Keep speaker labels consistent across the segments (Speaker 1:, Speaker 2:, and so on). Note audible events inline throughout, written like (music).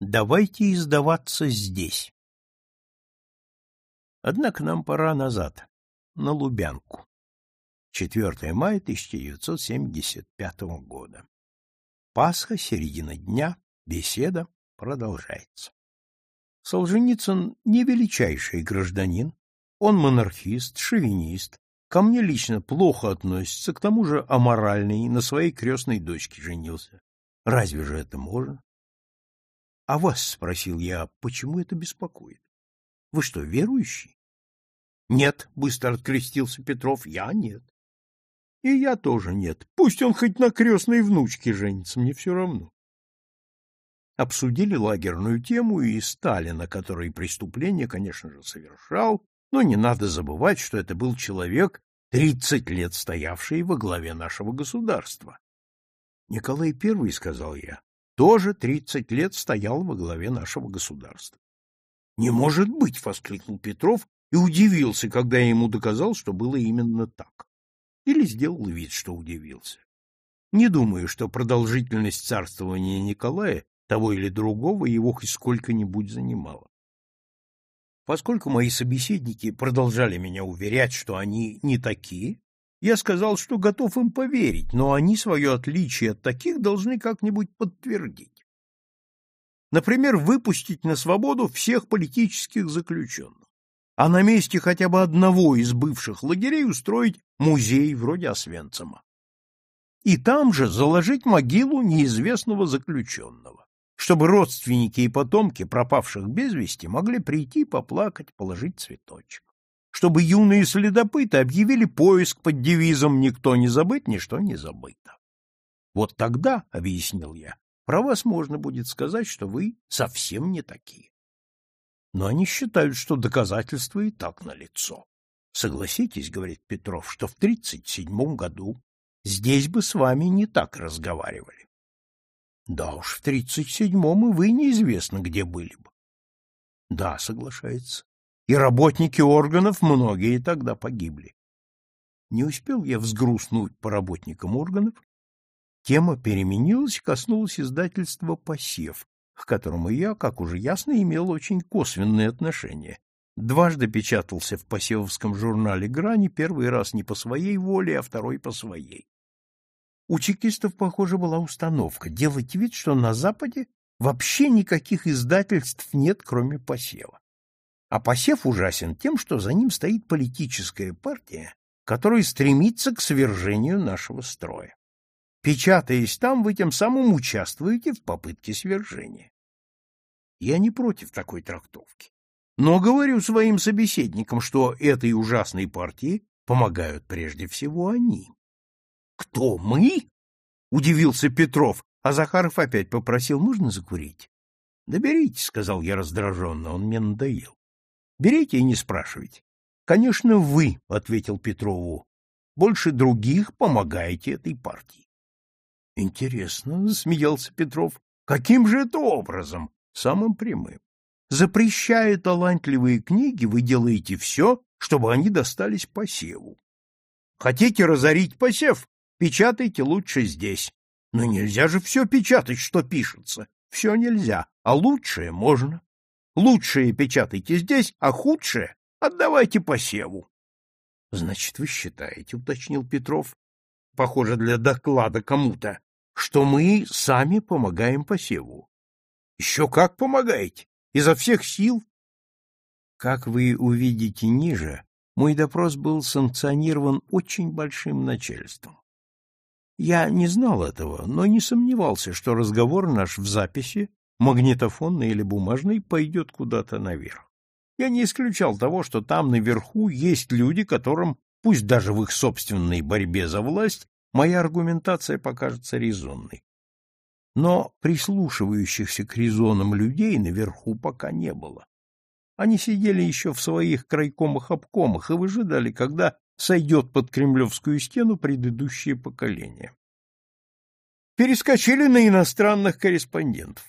Speaker 1: Давайте издаваться здесь. Однако нам пора назад, на Лубянку. 4 мая 1975 года. Пасха, середина дня, беседа продолжается. Солженицын не величайший гражданин, он монархист, шовинист, ко мне лично плохо относится, к тому же аморальный, на своей крестной дочке женился. Разве же это можно? — А вас, — спросил я, — почему это беспокоит? Вы что, верующий? — Нет, — быстро открестился Петров, — я нет. — И я тоже нет. Пусть он хоть на крестной внучке женится, мне все равно. Обсудили лагерную тему и Сталина, который преступление, конечно же, совершал, но не надо забывать, что это был человек, тридцать лет стоявший во главе нашего государства. Николай I, сказал я, тоже тридцать лет стоял во главе нашего государства. Не может быть, воскликнул Петров и удивился, когда я ему доказал, что было именно так. Или сделал вид, что удивился. Не думаю, что продолжительность царствования Николая того или другого его хоть сколько-нибудь занимала. Поскольку мои собеседники продолжали меня уверять, что они не такие, я сказал, что готов им поверить, но они свое отличие от таких должны как-нибудь подтвердить. Например, выпустить на свободу всех политических заключенных, а на месте хотя бы одного из бывших лагерей устроить музей вроде Освенцима. И там же заложить могилу неизвестного заключенного чтобы родственники и потомки пропавших без вести могли прийти, поплакать, положить цветочек. Чтобы юные следопыты объявили поиск под девизом «Никто не забыт, ничто не забыто». Вот тогда, — объяснил я, — про вас можно будет сказать, что вы совсем не такие. Но они считают, что доказательства и так налицо. Согласитесь, — говорит Петров, — что в тридцать седьмом году здесь бы с вами не так разговаривали. Да уж, в тридцать седьмом и вы неизвестно, где были бы. Да, соглашается. И работники органов многие тогда погибли. Не успел я взгрустнуть по работникам органов. Тема переменилась и коснулась издательства «Посев», к которому я, как уже ясно, имел очень косвенное отношение. Дважды печатался в посевовском журнале «Грани», первый раз не по своей воле, а второй по своей. У чекистов, похоже, была установка делать вид, что на Западе вообще никаких издательств нет, кроме посева. А посев ужасен тем, что за ним стоит политическая партия, которая стремится к свержению нашего строя. Печатаясь там, вы тем самым участвуете в попытке свержения. Я не против такой трактовки, но говорю своим собеседникам, что этой ужасной партии помогают прежде всего они. Кто, мы? Удивился Петров, а Захаров опять попросил, можно закурить? Да берите, сказал я раздраженно, он мне надоел. Берите и не спрашивайте. Конечно, вы, ответил Петрову. Больше других помогаете этой партии. Интересно, засмеялся Петров. Каким же это образом? Самым прямым. Запрещая талантливые книги, вы делаете все, чтобы они достались посеву. Хотите разорить посев? Печатайте лучше здесь. Но нельзя же все печатать, что пишется. Все нельзя, а лучшее можно. Лучшее печатайте здесь, а худшее отдавайте посеву. — Значит, вы считаете, — уточнил Петров, похоже, для доклада кому-то, что мы сами помогаем посеву. — Еще как помогаете? Изо всех сил? Как вы увидите ниже, мой допрос был санкционирован очень большим начальством. Я не знал этого, но не сомневался, что разговор наш в записи, магнитофонный или бумажный, пойдет куда-то наверх. Я не исключал того, что там наверху есть люди, которым, пусть даже в их собственной борьбе за власть, моя аргументация покажется резонной. Но прислушивающихся к резонам людей наверху пока не было. Они сидели еще в своих крайкомах-обкомах и выжидали, когда сойдет под кремлевскую стену предыдущее поколение. Перескочили на иностранных корреспондентов.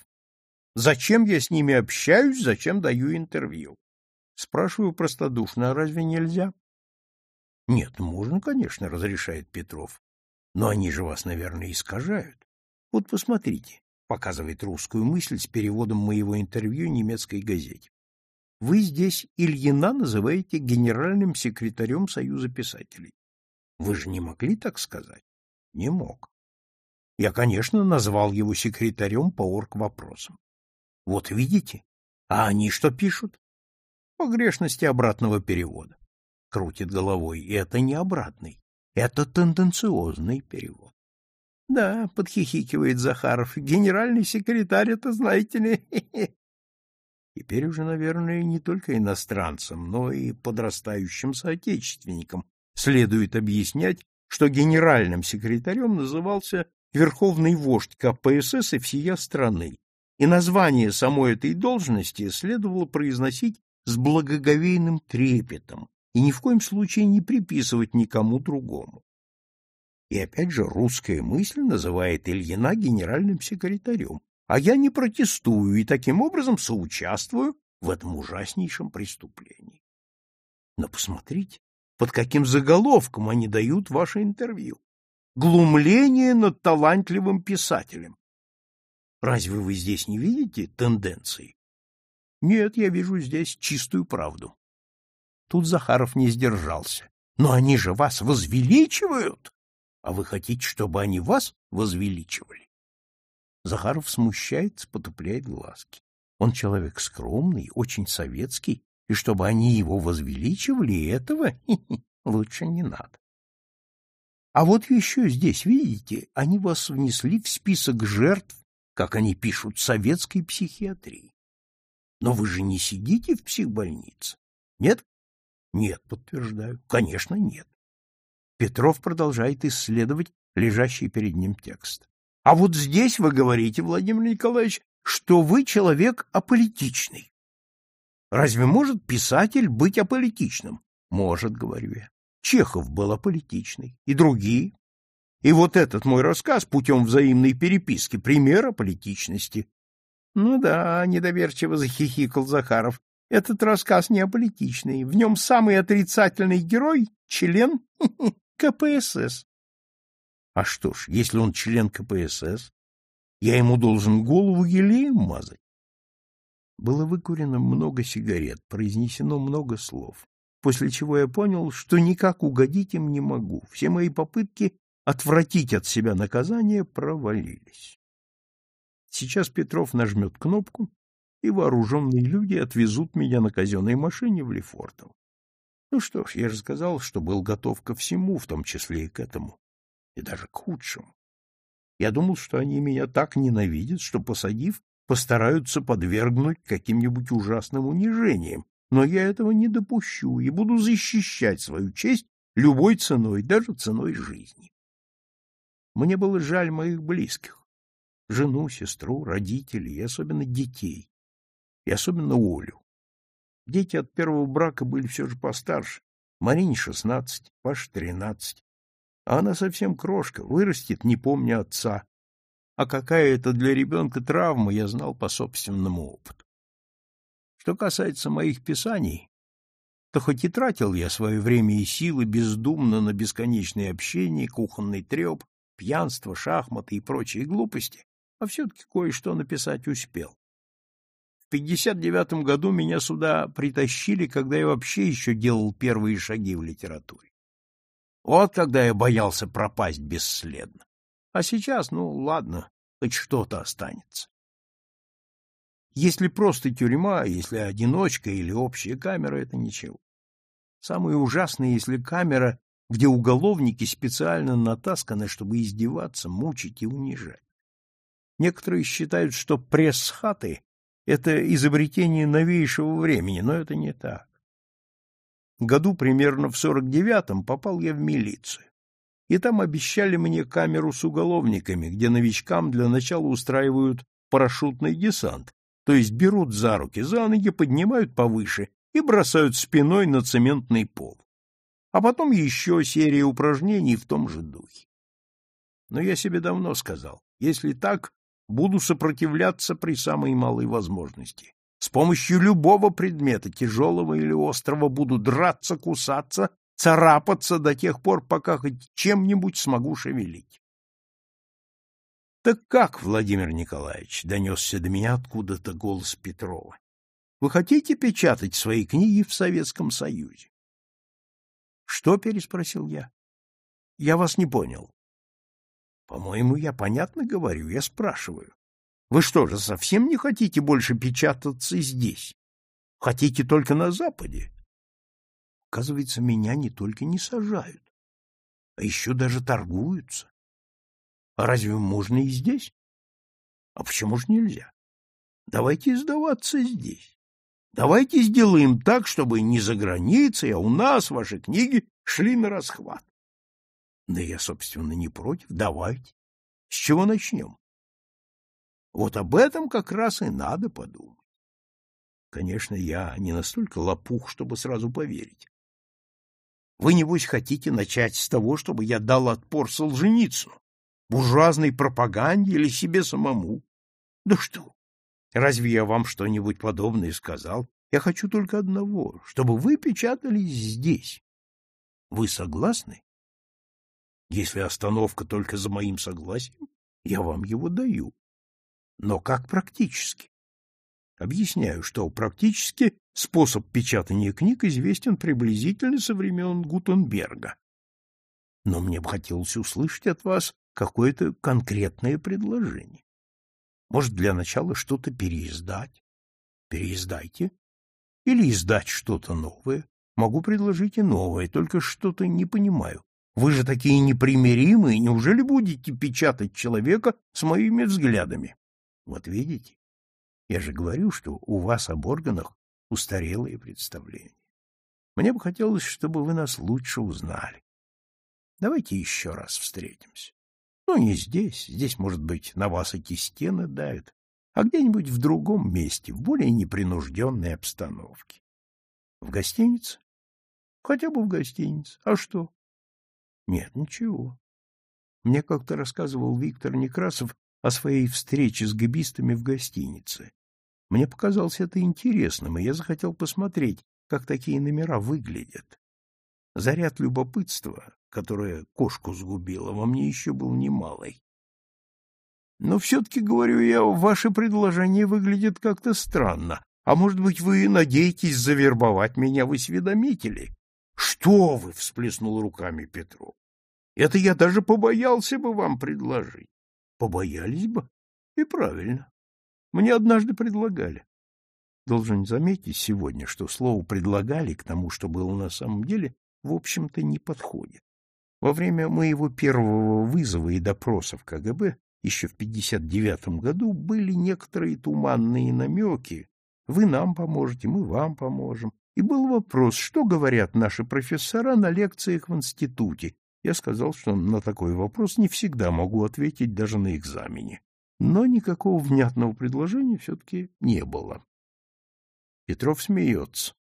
Speaker 1: Зачем я с ними общаюсь, зачем даю интервью? Спрашиваю простодушно, а разве нельзя? Нет, можно, конечно, разрешает Петров. Но они же вас, наверное, искажают. Вот посмотрите, показывает русскую мысль с переводом моего интервью немецкой газете. Вы здесь Ильина называете генеральным секретарем Союза писателей. Вы же не могли так сказать? Не мог. Я, конечно, назвал его секретарем по орг-вопросам. Вот видите? А они что пишут? Погрешности обратного перевода. Крутит головой. Это не обратный. Это тенденциозный перевод. Да, подхихикивает Захаров. Генеральный секретарь, это знаете ли. (laughs) Теперь уже, наверное, не только иностранцам, но и подрастающим соотечественникам следует объяснять, что генеральным секретарем назывался верховный вождь КПСС и всея страны, и название самой этой должности следовало произносить с благоговейным трепетом и ни в коем случае не приписывать никому другому. И опять же русская мысль называет Ильина генеральным секретарем, а я не протестую и таким образом соучаствую в этом ужаснейшем преступлении. Но посмотрите, под каким заголовком они дают ваше интервью. Глумление над талантливым писателем. Разве вы здесь не видите тенденции? Нет, я вижу здесь чистую правду. Тут Захаров не сдержался. Но они же вас возвеличивают. А вы хотите, чтобы они вас возвеличивали? Захаров смущается, потупляет глазки. Он человек скромный, очень советский, и чтобы они его возвеличивали, этого (laughs) лучше не надо. А вот еще здесь, видите, они вас внесли в список жертв, как они пишут, советской психиатрии. Но вы же не сидите в психбольнице. Нет? Нет, подтверждаю. Конечно, нет. Петров продолжает исследовать лежащий перед ним текст. А вот здесь вы говорите, Владимир Николаевич, что вы человек аполитичный. Разве может писатель быть аполитичным? Может, говорю я. Чехов был аполитичный, и другие. И вот этот мой рассказ путем взаимной переписки — пример аполитичности. Ну да, недоверчиво захихикал Захаров. Этот рассказ не аполитичный. В нем самый отрицательный герой — член (laughs) КПСС. А что ж, если он член КПСС, я ему должен голову елеем мазать. Было выкурено много сигарет, произнесено много слов, после чего я понял, что никак угодить им не могу. Все мои попытки отвратить от себя наказание провалились. Сейчас Петров нажмет кнопку, и вооруженные люди отвезут меня на казенной машине в Лефортово. Ну что ж, я же сказал, что был готов ко всему, в том числе и к этому и даже к худшему. Я думал, что они меня так ненавидят, что, посадив, постараются подвергнуть каким-нибудь ужасным унижениям, но я этого не допущу и буду защищать свою честь любой ценой, даже ценой жизни. Мне было жаль моих близких, жену, сестру, родителей и особенно детей, и особенно Олю. Дети от первого брака были все же постарше, Марине шестнадцать, Паше тринадцать, а она совсем крошка, вырастет, не помня отца. А какая это для ребенка травма, я знал по собственному опыту. Что касается моих писаний, то хоть и тратил я свое время и силы бездумно на бесконечное общение, кухонный треп, пьянство, шахматы и прочие глупости, а все-таки кое-что написать успел. В 59 году меня сюда притащили, когда я вообще еще делал первые шаги в литературе. Вот когда я боялся пропасть бесследно. А сейчас, ну, ладно, хоть что-то останется. Если просто тюрьма, если одиночка или общая камера, это ничего. Самое ужасное, если камера, где уголовники специально натасканы, чтобы издеваться, мучить и унижать. Некоторые считают, что пресс-хаты — это изобретение новейшего времени, но это не так. Году примерно в сорок девятом попал я в милицию. И там обещали мне камеру с уголовниками, где новичкам для начала устраивают парашютный десант, то есть берут за руки, за ноги, поднимают повыше и бросают спиной на цементный пол. А потом еще серия упражнений в том же духе. Но я себе давно сказал, если так, буду сопротивляться при самой малой возможности. С помощью любого предмета, тяжелого или острого, буду драться, кусаться, царапаться до тех пор, пока хоть чем-нибудь смогу шевелить. — Так как, Владимир Николаевич, — донесся до меня откуда-то голос Петрова, — вы хотите печатать свои книги в Советском Союзе? — Что? — переспросил я. — Я вас не понял. — По-моему, я понятно говорю, я спрашиваю. Вы что же, совсем не хотите больше печататься здесь? Хотите только на Западе? Оказывается, меня не только не сажают, а еще даже торгуются. А разве можно и здесь? А почему же нельзя? Давайте издаваться здесь. Давайте сделаем так, чтобы не за границей, а у нас ваши книги шли на расхват. Да я, собственно, не против. Давайте. С чего начнем? Вот об этом как раз и надо подумать. Конечно, я не настолько лопух, чтобы сразу поверить. Вы, небось, хотите начать с того, чтобы я дал отпор Солженицыну? буржуазной пропаганде или себе самому. Да что? Разве я вам что-нибудь подобное сказал? Я хочу только одного, чтобы вы печатались здесь. Вы согласны? Если остановка только за моим согласием, я вам его даю. Но как практически? Объясняю, что практически способ печатания книг известен приблизительно со времен Гутенберга. Но мне бы хотелось услышать от вас какое-то конкретное предложение. Может, для начала что-то переиздать? Переиздайте. Или издать что-то новое. Могу предложить и новое, только что-то не понимаю. Вы же такие непримиримые, неужели будете печатать человека с моими взглядами? Вот видите, я же говорю, что у вас об органах устарелые представления. Мне бы хотелось, чтобы вы нас лучше узнали. Давайте еще раз встретимся. Ну, не здесь. Здесь, может быть, на вас эти стены давят, а где-нибудь в другом месте, в более непринужденной обстановке. В гостинице? Хотя бы в гостинице. А что? Нет, ничего. Мне как-то рассказывал Виктор Некрасов о своей встрече с габистами в гостинице. Мне показалось это интересным, и я захотел посмотреть, как такие номера выглядят. Заряд любопытства, которое кошку сгубило, во мне еще был немалый. Но все-таки, говорю я, ваше предложение выглядит как-то странно. А может быть, вы надеетесь завербовать меня в осведомители? — Что вы! — всплеснул руками Петров. — Это я даже побоялся бы вам предложить. — Побоялись бы? И правильно. Мне однажды предлагали. Должен заметить сегодня, что слово «предлагали» к тому, что было на самом деле, в общем-то, не подходит. Во время моего первого вызова и допроса в КГБ еще в 59 году были некоторые туманные намеки. Вы нам поможете, мы вам поможем. И был вопрос, что говорят наши профессора на лекциях в институте. Я сказал, что на такой вопрос не всегда могу ответить даже на экзамене. Но никакого внятного предложения все-таки не было. Петров смеется.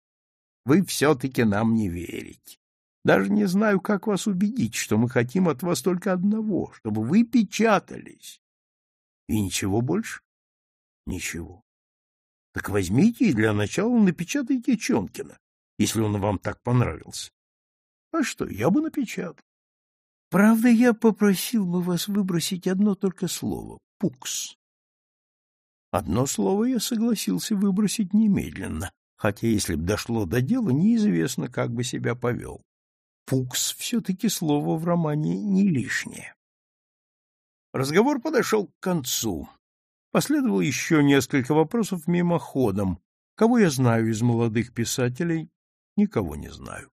Speaker 1: Вы все-таки нам не верите. Даже не знаю, как вас убедить, что мы хотим от вас только одного, чтобы вы печатались. И ничего больше? Ничего. Так возьмите и для начала напечатайте Чонкина, если он вам так понравился. А что, я бы напечатал. Правда, я попросил бы вас выбросить одно только слово — пукс. Одно слово я согласился выбросить немедленно, хотя если б дошло до дела, неизвестно, как бы себя повел. Пукс все-таки слово в романе не лишнее. Разговор подошел к концу. Последовало еще несколько вопросов мимоходом. Кого я знаю из молодых писателей? Никого не знаю.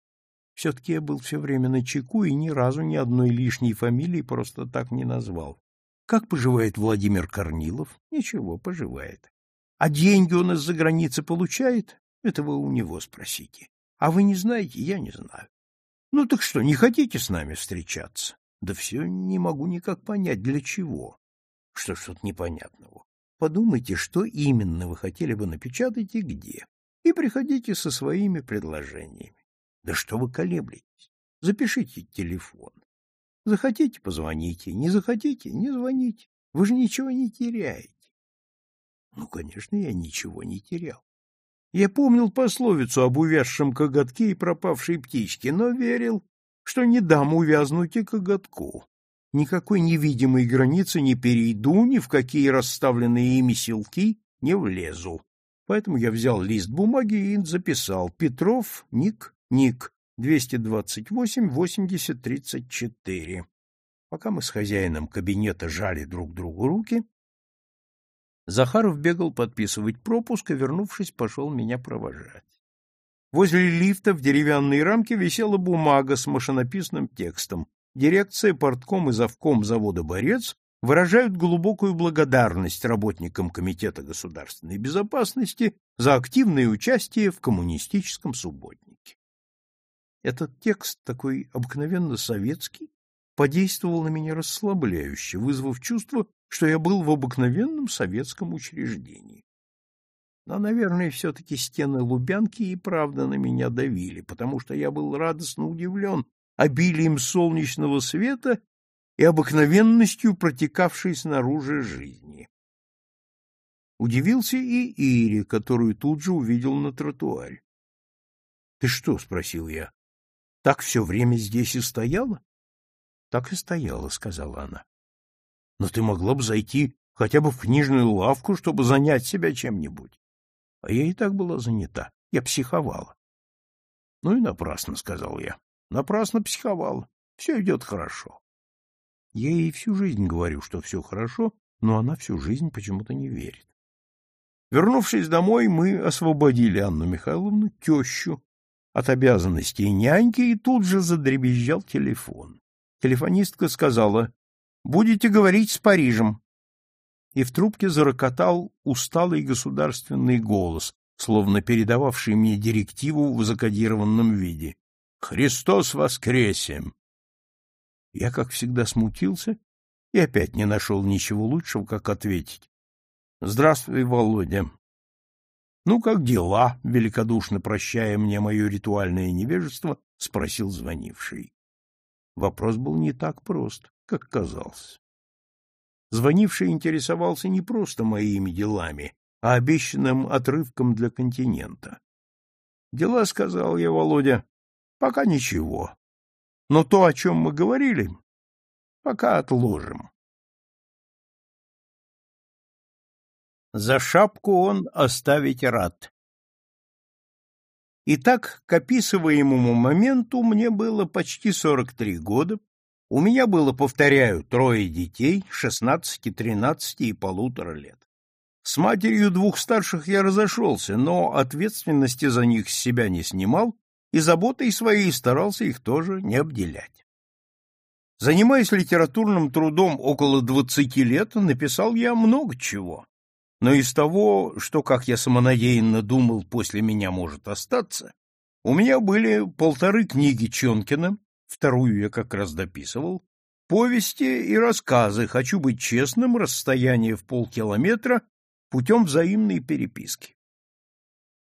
Speaker 1: Все-таки я был все время на чеку и ни разу ни одной лишней фамилии просто так не назвал. Как поживает Владимир Корнилов? Ничего, поживает. А деньги он из-за границы получает? Это вы у него спросите. А вы не знаете? Я не знаю. Ну так что, не хотите с нами встречаться? Да все не могу никак понять, для чего. Что тут непонятного? Подумайте, что именно вы хотели бы напечатать и где. И приходите со своими предложениями. Да что вы колеблетесь? Запишите телефон. Захотите — позвоните, не захотите — не звоните. Вы же ничего не теряете. Ну, конечно, я ничего не терял. Я помнил пословицу об увязшем коготке и пропавшей птичке, но верил, что не дам увязнуть и коготку. никакой невидимой границы не перейду, ни в какие расставленные ими силки не влезу. Поэтому я взял лист бумаги и записал Петров, ник, ник, 228-80-34. Пока мы с хозяином кабинета жали друг другу руки, Захаров бегал подписывать пропуск и, вернувшись, пошел меня провожать. Возле лифта в деревянной рамке висела бумага с машинописным текстом. Дирекция, портком и завком завода «Борец» выражают глубокую благодарность работникам Комитета государственной безопасности за активное участие в коммунистическом субботнике. Этот текст, такой обыкновенно советский, подействовал на меня расслабляюще, вызвав чувство, что я был в обыкновенном советском учреждении. Но, наверное, все-таки стены Лубянки и правда на меня давили, потому что я был радостно удивлен обилием солнечного света и обыкновенностью протекавшей снаружи жизни. Удивился и Ире, которую тут же увидел на тротуаре. — Ты что? — спросил я. — Так все время здесь и стояла? — Так и стояла, — сказала она. — Но ты могла бы зайти хотя бы в книжную лавку, чтобы занять себя чем-нибудь. А я и так была занята. Я психовала. — Ну и напрасно, — сказал я. — Напрасно психовала. Все идет хорошо. Я ей всю жизнь говорю, что все хорошо, но она всю жизнь почему-то не верит. Вернувшись домой, мы освободили Анну Михайловну, тещу, от обязанностей няньки, и тут же задребезжал телефон. Телефонистка сказала, «Будете говорить с Парижем». И в трубке зарокотал усталый государственный голос, словно передававший мне директиву в закодированном виде. «Христос воскресе!» Я, как всегда, смутился и опять не нашел ничего лучшего, как ответить. — Здравствуй, Володя. — Ну, как дела? — великодушно прощая мне мое ритуальное невежество, спросил звонивший. Вопрос был не так прост, как казалось. Звонивший интересовался не просто моими делами, а обещанным отрывком для континента. — Дела, — сказал я Володя, — пока ничего. Но то, о чем мы говорили, пока отложим. За шапку он оставить рад. Итак, к описываемому моменту мне было почти 43 года, у меня было, повторяю, трое детей, 16, 13 и полутора лет. С матерью двух старших я разошелся, но ответственности за них с себя не снимал и заботой своей старался их тоже не обделять. Занимаясь литературным трудом около двадцати лет, написал я много чего. Но из того, что, как я самонадеянно думал, после меня может остаться, у меня были полторы книги Чонкина, вторую я как раз дописывал, повести и рассказы «Хочу быть честным», «Расстояние в полкилометра» путем взаимной переписки.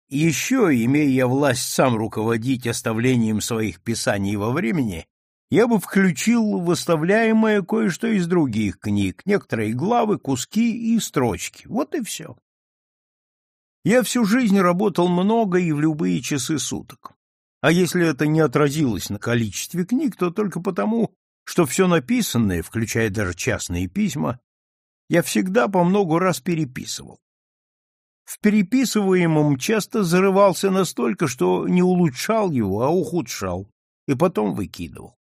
Speaker 1: Еще, имея я власть сам руководить оставлением своих писаний во времени, я бы включил выставляемое кое-что из других книг, некоторые главы, куски и строчки. Вот и все. Я всю жизнь работал много и в любые часы суток. А если это не отразилось на количестве книг, то только потому, что все написанное, включая даже частные письма, я всегда по много раз переписывал. В переписываемом часто зарывался настолько, что не улучшал его, а ухудшал, и потом выкидывал.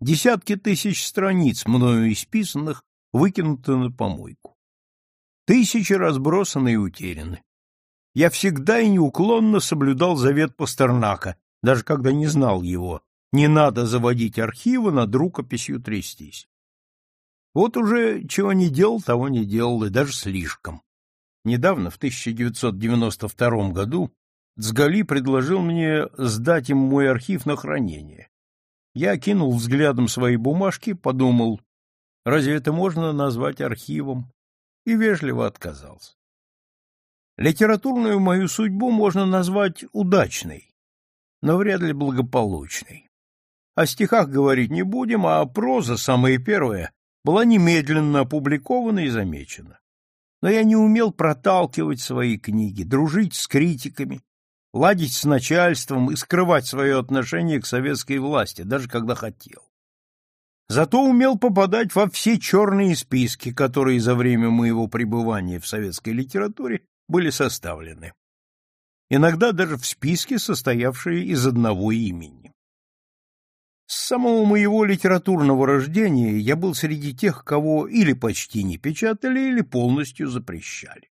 Speaker 1: Десятки тысяч страниц, мною исписанных, выкинуты на помойку. Тысячи разбросаны и утеряны. Я всегда и неуклонно соблюдал завет Пастернака, даже когда не знал его. Не надо заводить архивы, над рукописью трястись. Вот уже чего не делал, того не делал, и даже слишком. Недавно, в 1992 году, Цгали предложил мне сдать им мой архив на хранение. Я кинул взглядом свои бумажки, подумал, разве это можно назвать архивом, и вежливо отказался. Литературную мою судьбу можно назвать удачной, но вряд ли благополучной. О стихах говорить не будем, а проза, самая первая, была немедленно опубликована и замечена но я не умел проталкивать свои книги, дружить с критиками, ладить с начальством и скрывать свое отношение к советской власти, даже когда хотел. Зато умел попадать во все черные списки, которые за время моего пребывания в советской литературе были составлены. Иногда даже в списке, состоявшие из одного имени. С самого моего литературного рождения я был среди тех, кого или почти не печатали, или полностью запрещали.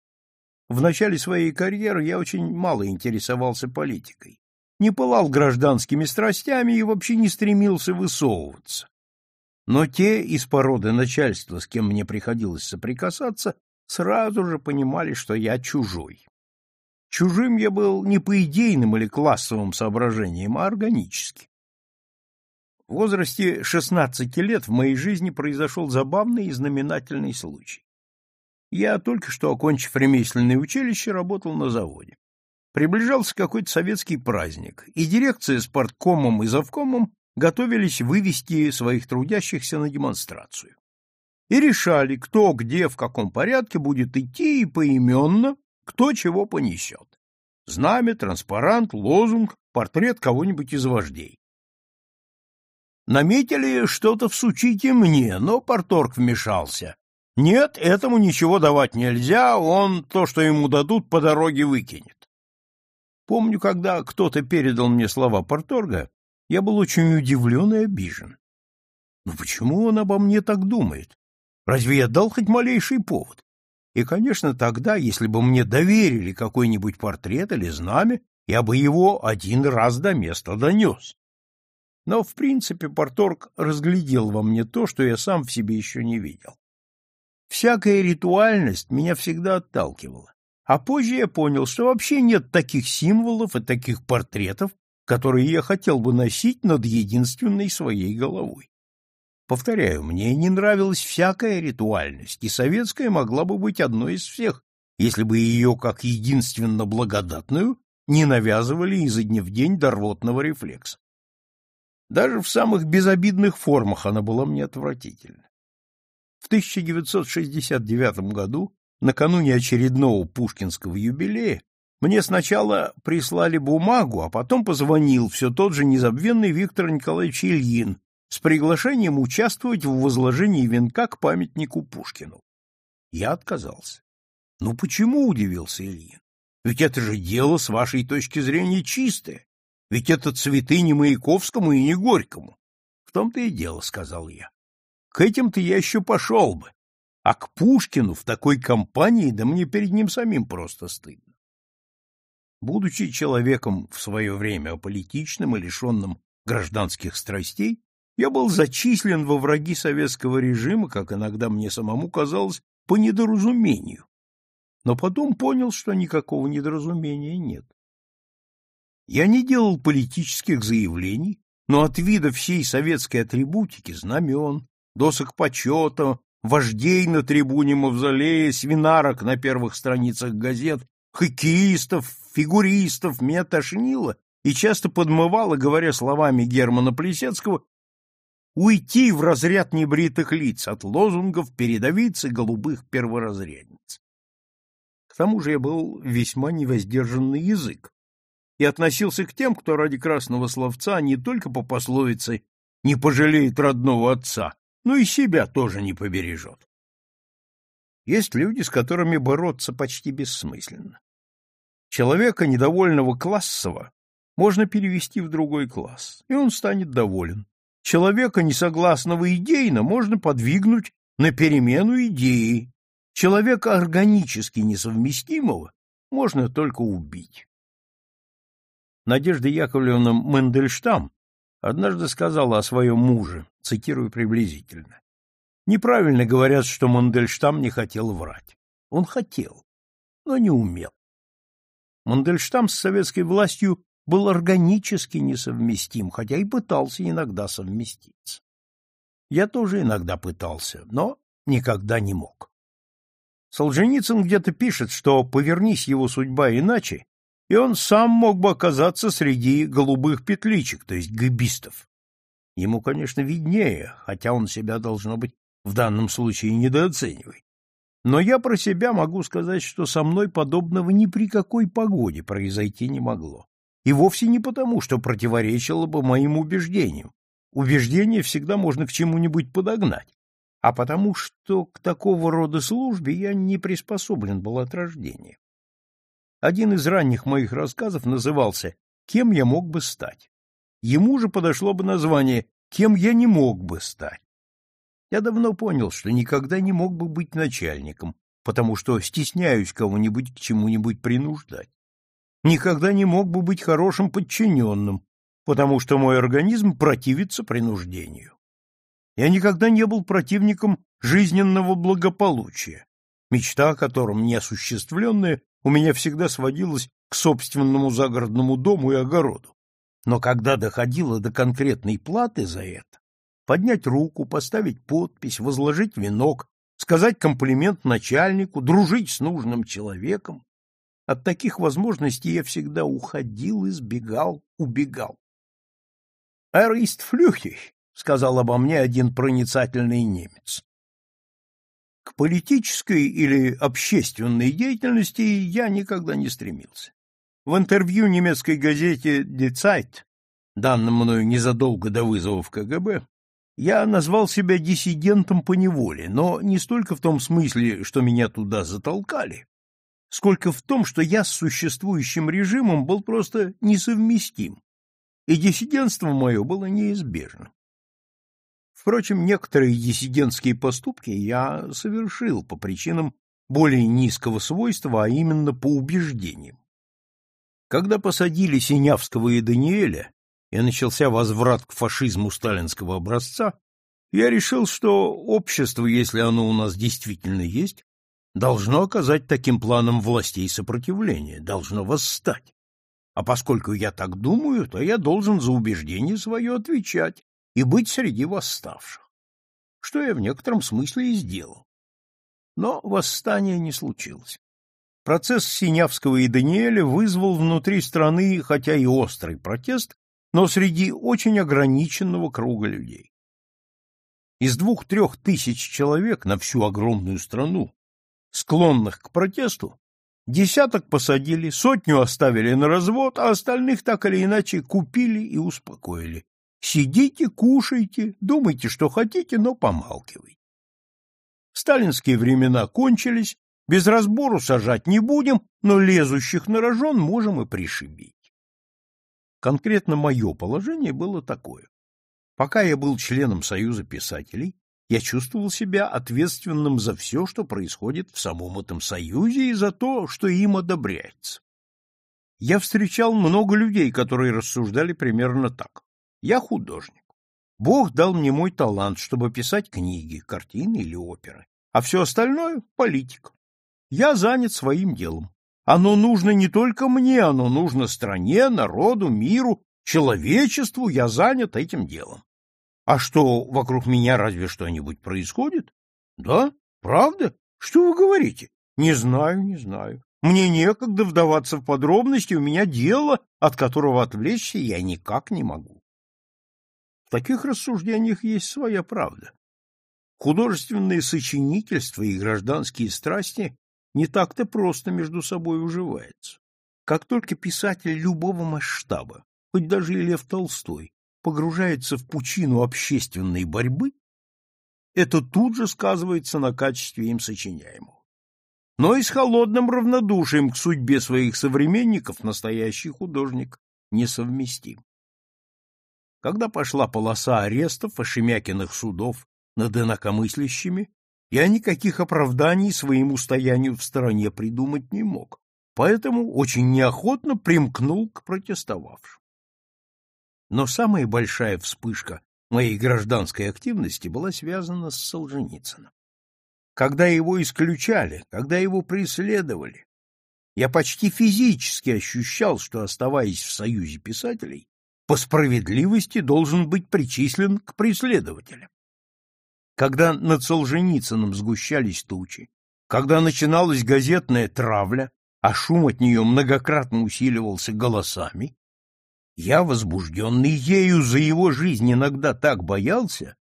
Speaker 1: В начале своей карьеры я очень мало интересовался политикой, не пылал гражданскими страстями и вообще не стремился высовываться. Но те из породы начальства, с кем мне приходилось соприкасаться, сразу же понимали, что я чужой. Чужим я был не по идейным или классовым соображениям, а органически. В возрасте 16 лет в моей жизни произошел забавный и знаменательный случай. Я, только что окончив ремесленное училище, работал на заводе. Приближался какой-то советский праздник, и дирекция с парткомом и завкомом готовились вывести своих трудящихся на демонстрацию. И решали, кто где в каком порядке будет идти и поименно, кто чего понесет. Знамя, транспарант, лозунг, портрет кого-нибудь из вождей. Наметили что-то всучить и мне, но порторг вмешался. Нет, этому ничего давать нельзя, он то, что ему дадут, по дороге выкинет. Помню, когда кто-то передал мне слова порторга, я был очень удивлен и обижен. Но почему он обо мне так думает? Разве я дал хоть малейший повод? И, конечно, тогда, если бы мне доверили какой-нибудь портрет или знамя, я бы его один раз до места донес. Но, в принципе, Порторг разглядел во мне то, что я сам в себе еще не видел. Всякая ритуальность меня всегда отталкивала. А позже я понял, что вообще нет таких символов и таких портретов, которые я хотел бы носить над единственной своей головой. Повторяю, мне не нравилась всякая ритуальность, и советская могла бы быть одной из всех, если бы ее, как единственно благодатную, не навязывали изо дня в день до рвотного рефлекса. Даже в самых безобидных формах она была мне отвратительна. В 1969 году, накануне очередного пушкинского юбилея, мне сначала прислали бумагу, а потом позвонил все тот же незабвенный Виктор Николаевич Ильин с приглашением участвовать в возложении венка к памятнику Пушкину. Я отказался. Ну почему, удивился Ильин? Ведь это же дело с вашей точки зрения чистое. Ведь это цветы не Маяковскому и не Горькому. В том-то и дело, сказал я. К этим-то я еще пошел бы. А к Пушкину в такой компании, да мне перед ним самим просто стыдно. Будучи человеком в свое время аполитичным и лишенным гражданских страстей, я был зачислен во враги советского режима, как иногда мне самому казалось, по недоразумению. Но потом понял, что никакого недоразумения нет. Я не делал политических заявлений, но от вида всей советской атрибутики, знамен, досок почета, вождей на трибуне мавзолея, свинарок на первых страницах газет, хоккеистов, фигуристов меня тошнило и часто подмывало, говоря словами Германа Плесецкого, уйти в разряд небритых лиц от лозунгов передовицы голубых перворазрядниц. К тому же я был весьма невоздержанный язык, и относился к тем, кто ради красного словца не только по пословице «не пожалеет родного отца», но и себя тоже не побережет. Есть люди, с которыми бороться почти бессмысленно. Человека, недовольного классово, можно перевести в другой класс, и он станет доволен. Человека, несогласного идейно, можно подвигнуть на перемену идеи. Человека органически несовместимого можно только убить. Надежда Яковлевна Мендельштам однажды сказала о своем муже, цитирую приблизительно. Неправильно говорят, что Мандельштам не хотел врать. Он хотел, но не умел. Мандельштам с советской властью был органически несовместим, хотя и пытался иногда совместиться. Я тоже иногда пытался, но никогда не мог. Солженицын где-то пишет, что повернись его судьба иначе, и он сам мог бы оказаться среди голубых петличек, то есть габистов. Ему, конечно, виднее, хотя он себя, должно быть, в данном случае недооценивает. Но я про себя могу сказать, что со мной подобного ни при какой погоде произойти не могло. И вовсе не потому, что противоречило бы моим убеждениям, убеждение всегда можно к чему-нибудь подогнать, а потому что к такого рода службе я не приспособлен был от рождения. Один из ранних моих рассказов назывался «Кем я мог бы стать?». Ему же подошло бы название «Кем я не мог бы стать?». Я давно понял, что никогда не мог бы быть начальником, потому что стесняюсь кого-нибудь к чему-нибудь принуждать. Никогда не мог бы быть хорошим подчиненным, потому что мой организм противится принуждению. Я никогда не был противником жизненного благополучия, мечта о котором неосуществленная у меня всегда сводилась к собственному загородному дому и огороду. Но когда доходило до конкретной платы за это, поднять руку, поставить подпись, возложить венок, сказать комплимент начальнику, дружить с нужным человеком, от таких возможностей я всегда уходил, избегал, убегал. «Er ist flüchtig», — сказал обо мне один проницательный немец. К политической или общественной деятельности я никогда не стремился. В интервью немецкой газете Die Zeit, данном мною незадолго до вызова в КГБ, я назвал себя диссидентом по неволе, но не столько в том смысле, что меня туда затолкали, сколько в том, что я с существующим режимом был просто несовместим, и диссидентство мое было неизбежно. Впрочем, некоторые диссидентские поступки я совершил по причинам более низкого свойства, а именно по убеждениям. Когда посадили Синявского и Даниэля, и начался возврат к фашизму сталинского образца, я решил, что общество, если оно у нас действительно есть, должно оказать таким планам властей сопротивление, должно восстать. А поскольку я так думаю, то я должен за убеждение свое отвечать и быть среди восставших. Что я в некотором смысле и сделал. Но восстания не случилось. Процесс Синявского и Даниэля вызвал внутри страны, хотя и острый протест, но среди очень ограниченного круга людей. Из двух-трех тысяч человек на всю огромную страну, склонных к протесту, Десяток посадили, сотню оставили на развод, а остальных так или иначе купили и успокоили. Сидите, кушайте, думайте, что хотите, но помалкивайте. Сталинские времена кончились, без разбору сажать не будем, но лезущих на рожон можем и пришибить. Конкретно мое положение было такое. Пока я был членом Союза писателей, я чувствовал себя ответственным за все, что происходит в самом этом союзе и за то, что им одобряется. Я встречал много людей, которые рассуждали примерно так. Я художник. Бог дал мне мой талант, чтобы писать книги, картины или оперы, а все остальное — политика. Я занят своим делом. Оно нужно не только мне, оно нужно стране, народу, миру, человечеству, я занят этим делом. А что, вокруг меня разве что-нибудь происходит? Да? Правда? Что вы говорите? Не знаю, не знаю. Мне некогда вдаваться в подробности, у меня дело, от которого отвлечься я никак не могу. В таких рассуждениях есть своя правда. Художественное сочинительство и гражданские страсти не так-то просто между собой уживаются. Как только писатель любого масштаба, хоть даже и Лев Толстой, погружается в пучину общественной борьбы, это тут же сказывается на качестве им сочиняемого. Но и с холодным равнодушием к судьбе своих современников настоящий художник несовместим. Когда пошла полоса арестов и Шемякиных судов над инакомыслящими, я никаких оправданий своему стоянию в стороне придумать не мог, поэтому очень неохотно примкнул к протестовавшим. Но самая большая вспышка моей гражданской активности была связана с Солженицыным. Когда его исключали, когда его преследовали, я почти физически ощущал, что, оставаясь в Союзе писателей, по справедливости должен быть причислен к преследователям. Когда над Солженицыным сгущались тучи, когда начиналась газетная травля, а шум от нее многократно усиливался голосами, я, возбужденный ею за его жизнь, иногда так боялся,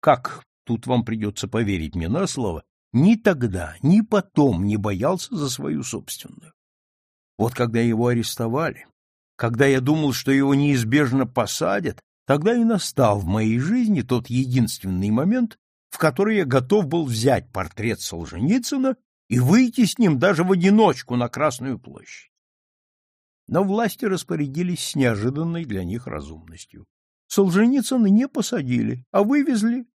Speaker 1: как, тут вам придется поверить мне на слово, ни тогда, ни потом не боялся за свою собственную. Вот когда его арестовали, когда я думал, что его неизбежно посадят, Тогда и настал в моей жизни тот единственный момент, в который я готов был взять портрет Солженицына и выйти с ним даже в одиночку на Красную площадь. Но власти распорядились с неожиданной для них разумностью. Солженицына не посадили, а вывезли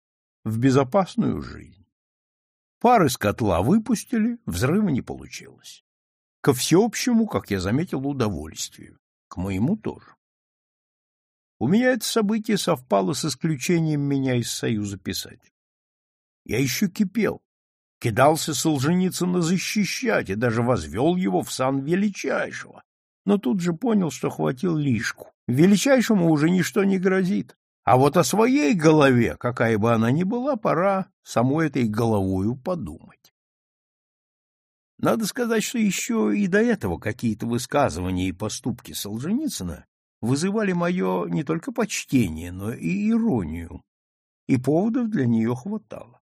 Speaker 1: в безопасную жизнь. Пар из котла выпустили, взрыва не получилось. Ко всеобщему, как я заметил, удовольствию. К моему тоже. У меня это событие совпало с исключением меня из Союза писателей. Я еще кипел, кидался Солженицына защищать и даже возвел его в сан величайшего, но тут же понял, что хватил лишку. Величайшему уже ничто не грозит, а вот о своей голове, какая бы она ни была, пора самой этой головою подумать. Надо сказать, что еще и до этого какие-то высказывания и поступки Солженицына вызывали мое не только почтение, но и иронию, и поводов для нее хватало.